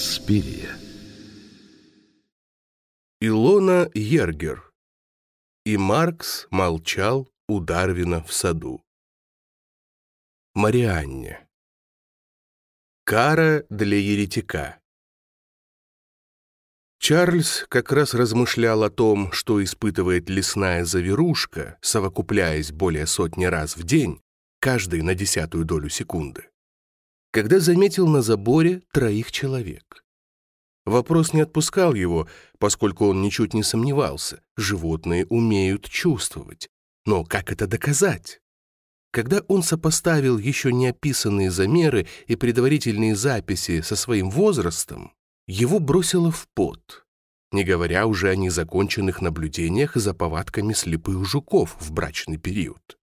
Инспирия. Илона Ергер. И Маркс молчал у Дарвина в саду. Марианне. Кара для еретика. Чарльз как раз размышлял о том, что испытывает лесная заверушка, совокупляясь более сотни раз в день, каждый на десятую долю секунды, когда заметил на заборе троих человек. Вопрос не отпускал его, поскольку он ничуть не сомневался, животные умеют чувствовать. Но как это доказать? Когда он сопоставил еще не описанные замеры и предварительные записи со своим возрастом, его бросило в пот, не говоря уже о незаконченных наблюдениях за повадками слепых жуков в брачный период.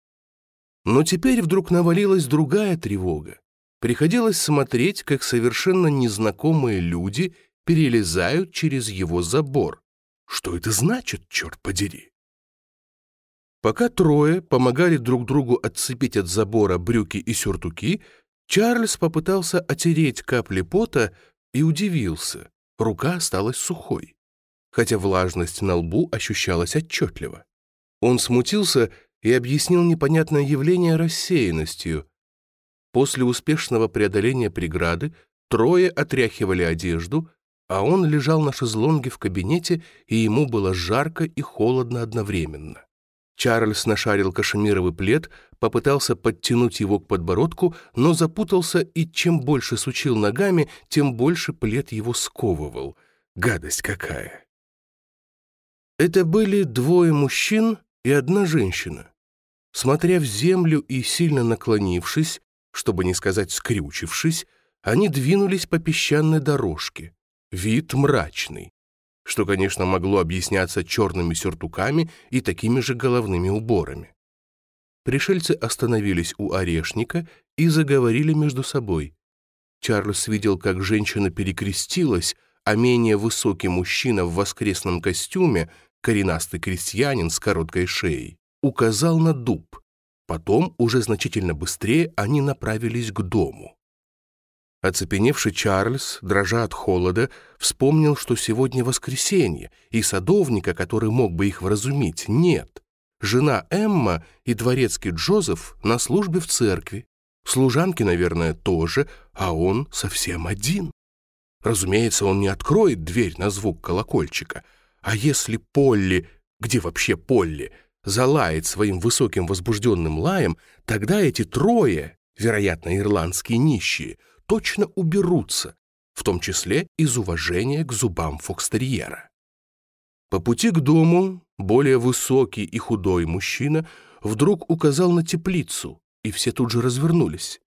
Но теперь вдруг навалилась другая тревога. Приходилось смотреть, как совершенно незнакомые люди перелезают через его забор. Что это значит, черт подери? Пока трое помогали друг другу отцепить от забора брюки и сюртуки, Чарльз попытался отереть капли пота и удивился. Рука осталась сухой, хотя влажность на лбу ощущалась отчетливо. Он смутился и объяснил непонятное явление рассеянностью. После успешного преодоления преграды трое отряхивали одежду, а он лежал на шезлонге в кабинете, и ему было жарко и холодно одновременно. Чарльз нашарил кашемировый плед, попытался подтянуть его к подбородку, но запутался и чем больше сучил ногами, тем больше плед его сковывал. Гадость какая! Это были двое мужчин и одна женщина. Смотря в землю и сильно наклонившись, чтобы не сказать скрючившись, они двинулись по песчаной дорожке. Вид мрачный что, конечно, могло объясняться черными сюртуками и такими же головными уборами. Пришельцы остановились у орешника и заговорили между собой. Чарльз видел, как женщина перекрестилась, а менее высокий мужчина в воскресном костюме, коренастый крестьянин с короткой шеей, указал на дуб. Потом, уже значительно быстрее, они направились к дому. Оцепеневший Чарльз, дрожа от холода, вспомнил, что сегодня воскресенье, и садовника, который мог бы их вразумить, нет. Жена Эмма и дворецкий Джозеф на службе в церкви. Служанки, наверное, тоже, а он совсем один. Разумеется, он не откроет дверь на звук колокольчика. А если Полли, где вообще Полли, залает своим высоким возбужденным лаем, тогда эти трое, вероятно, ирландские нищие, точно уберутся, в том числе из уважения к зубам фокстерьера. По пути к дому более высокий и худой мужчина вдруг указал на теплицу, и все тут же развернулись.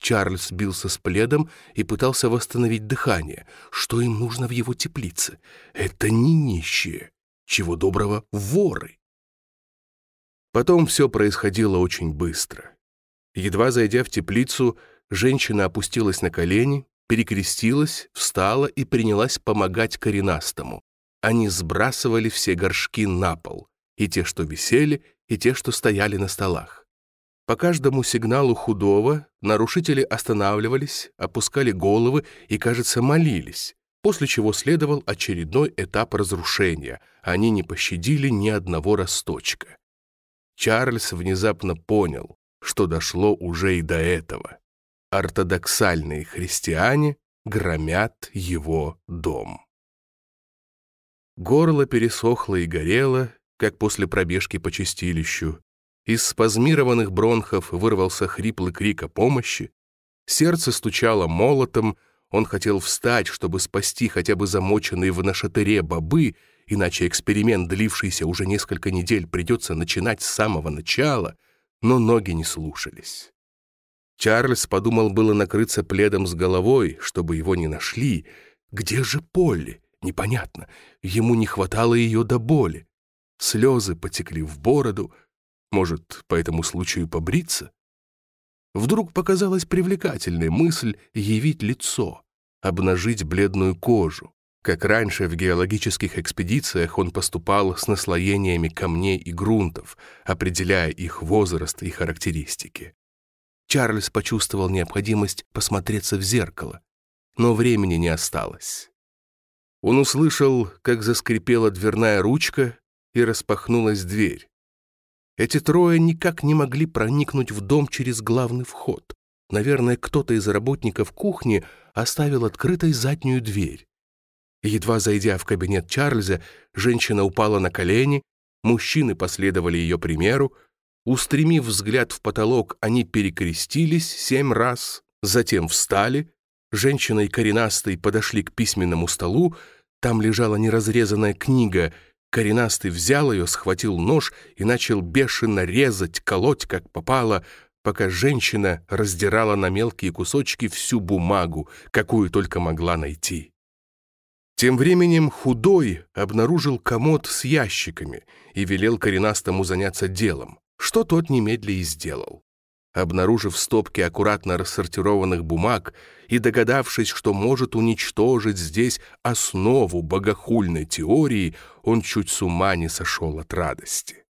Чарльз бился с пледом и пытался восстановить дыхание. Что им нужно в его теплице? Это не нищие. Чего доброго, воры. Потом все происходило очень быстро. Едва зайдя в теплицу, Женщина опустилась на колени, перекрестилась, встала и принялась помогать коренастому. Они сбрасывали все горшки на пол, и те, что висели, и те, что стояли на столах. По каждому сигналу худого нарушители останавливались, опускали головы и, кажется, молились, после чего следовал очередной этап разрушения. Они не пощадили ни одного росточка. Чарльз внезапно понял, что дошло уже и до этого ортодоксальные христиане громят его дом. Горло пересохло и горело, как после пробежки по чистилищу. Из спазмированных бронхов вырвался хриплый крик о помощи. Сердце стучало молотом, он хотел встать, чтобы спасти хотя бы замоченные в нашатыре бобы, иначе эксперимент, длившийся уже несколько недель, придется начинать с самого начала, но ноги не слушались. Чарльз подумал было накрыться пледом с головой, чтобы его не нашли. Где же Полли? Непонятно. Ему не хватало ее до боли. Слезы потекли в бороду. Может, по этому случаю побриться? Вдруг показалась привлекательная мысль явить лицо, обнажить бледную кожу. Как раньше в геологических экспедициях он поступал с наслоениями камней и грунтов, определяя их возраст и характеристики. Чарльз почувствовал необходимость посмотреться в зеркало. но времени не осталось. Он услышал, как заскрипела дверная ручка и распахнулась дверь. Эти трое никак не могли проникнуть в дом через главный вход. Наверное, кто-то из работников кухни оставил открытой заднюю дверь. Едва зайдя в кабинет Чарльза, женщина упала на колени, мужчины последовали ее примеру, устремив взгляд в потолок, они перекрестились семь раз, затем встали, женщина и коренастый подошли к письменному столу, там лежала неразрезанная книга, коренастый взял ее, схватил нож и начал бешено резать, колоть, как попало, пока женщина раздирала на мелкие кусочки всю бумагу, какую только могла найти. Тем временем худой обнаружил комод с ящиками и велел коренастому заняться делом, что тот немедля и сделал. Обнаружив стопки аккуратно рассортированных бумаг и догадавшись, что может уничтожить здесь основу богохульной теории, он чуть с ума не сошел от радости.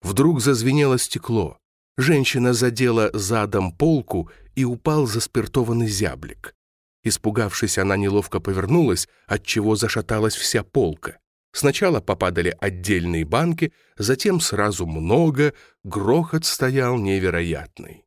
Вдруг зазвенело стекло. Женщина задела задом полку и упал заспиртованный зяблик. Испугавшись, она неловко повернулась, отчего зашаталась вся полка. Сначала попадали отдельные банки, затем сразу много, грохот стоял невероятный.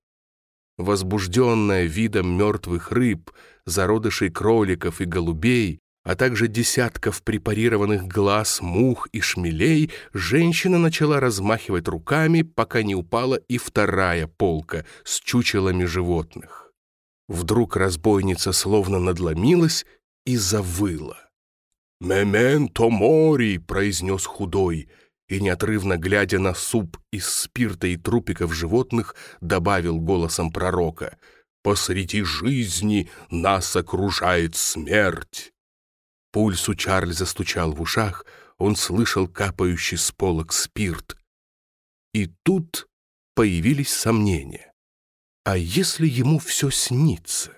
Возбужденная видом мертвых рыб, зародышей кроликов и голубей, а также десятков препарированных глаз, мух и шмелей, женщина начала размахивать руками, пока не упала и вторая полка с чучелами животных. Вдруг разбойница словно надломилась и завыла. «Мементо мори!» — произнес худой, и, неотрывно глядя на суп из спирта и трупиков животных, добавил голосом пророка «Посреди жизни нас окружает смерть!» Пульс у Чарльза стучал в ушах, он слышал капающий с полок спирт. И тут появились сомнения. А если ему все снится?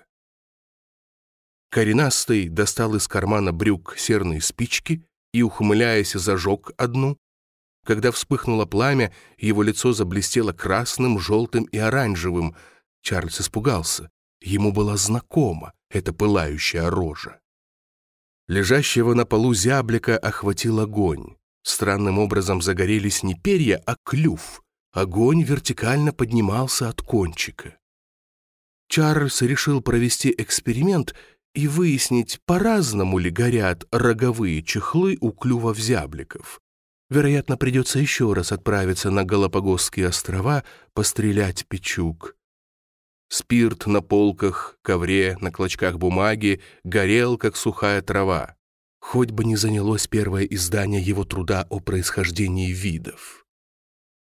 Коренастый достал из кармана брюк серные спички и, ухмыляясь, зажег одну. Когда вспыхнуло пламя, его лицо заблестело красным, желтым и оранжевым. Чарльз испугался. Ему была знакома эта пылающая рожа. Лежащего на полу зяблика охватил огонь. Странным образом загорелись не перья, а клюв. Огонь вертикально поднимался от кончика. Чарльз решил провести эксперимент и выяснить, по-разному ли горят роговые чехлы у клювов зябликов. Вероятно, придется еще раз отправиться на Галапагосские острова, пострелять печук. Спирт на полках, ковре, на клочках бумаги горел, как сухая трава. Хоть бы не занялось первое издание его труда о происхождении видов.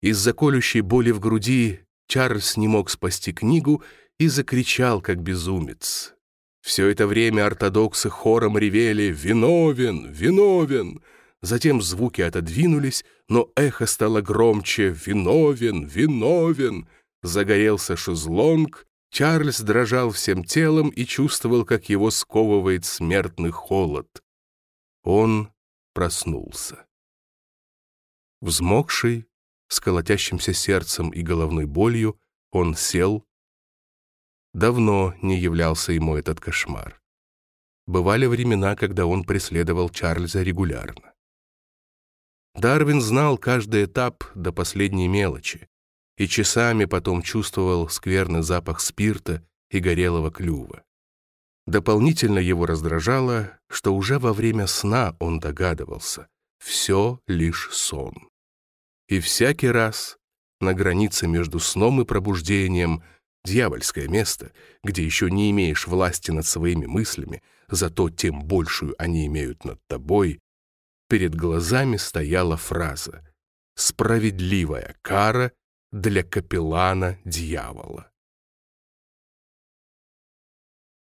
Из-за колющей боли в груди Чарльз не мог спасти книгу и закричал, как безумец. Все это время ортодоксы хором ревели «Виновен! Виновен!». Затем звуки отодвинулись, но эхо стало громче «Виновен! Виновен!». Загорелся шезлонг, Чарльз дрожал всем телом и чувствовал, как его сковывает смертный холод. Он проснулся. Взмокший, с колотящимся сердцем и головной болью, он сел Давно не являлся ему этот кошмар. Бывали времена, когда он преследовал Чарльза регулярно. Дарвин знал каждый этап до последней мелочи и часами потом чувствовал скверный запах спирта и горелого клюва. Дополнительно его раздражало, что уже во время сна он догадывался, все лишь сон. И всякий раз на границе между сном и пробуждением – Дьявольское место, где еще не имеешь власти над своими мыслями, зато тем большую они имеют над тобой, перед глазами стояла фраза «Справедливая кара для капеллана дьявола».